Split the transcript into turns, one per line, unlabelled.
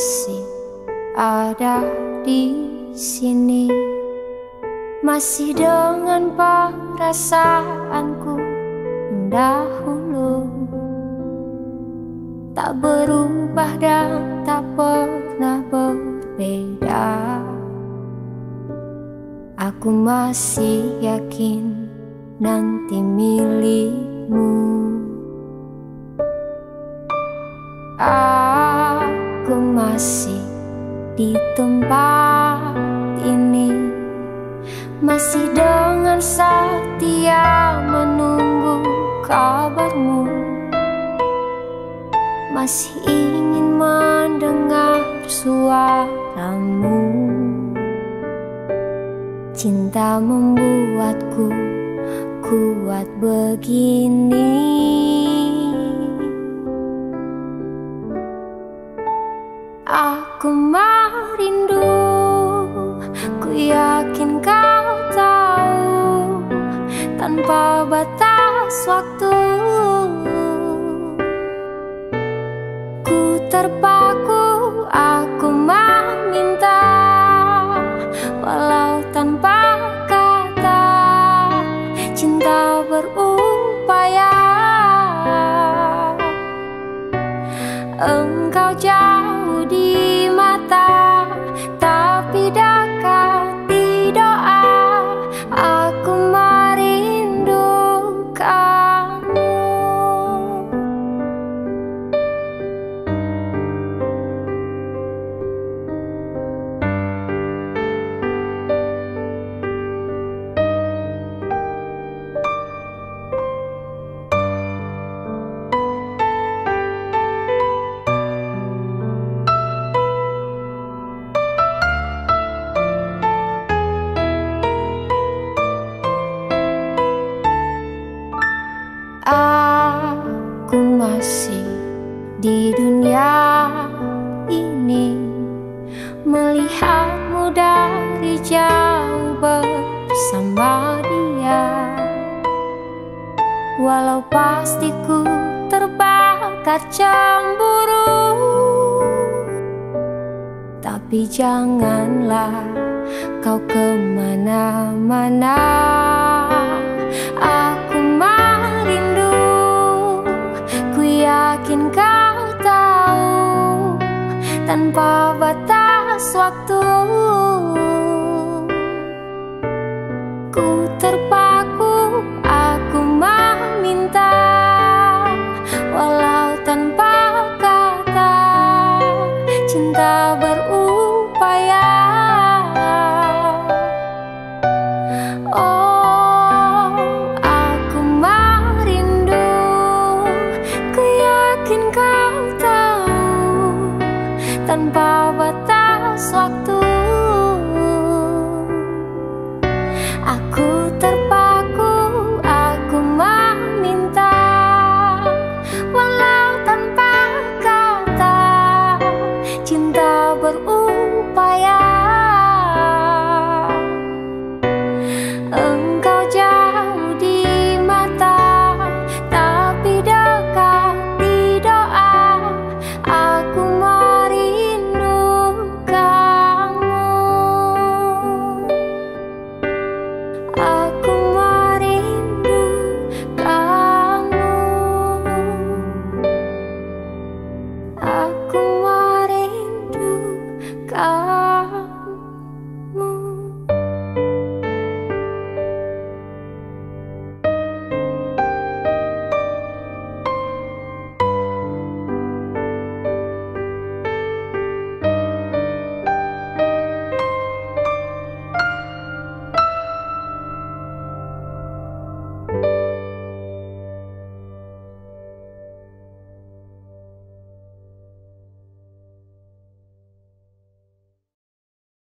masih ada di sini. Masih dengan perasaanku dahulu. Tak berubah dan tak pernah berbeda. Aku masih yakin nanti milikmu Aku masih di tempat ini. Masih dengan setia menunggu kabarmu. Masih ingin mendengar suaramu. Cinta membuatku kuat begini waktu. Ku terpaku Aku meminta Walau tanpa kata Cinta berupaya. Engkau jauh Di dunia ini. Melihatmu dari jauh bersama dia. Walau pasti ku terbakar cemburu. Tapi janganlah kau ke mana-mana tanpa batas waktu. Ku terpaku, tanpa batas waktu. Aku tak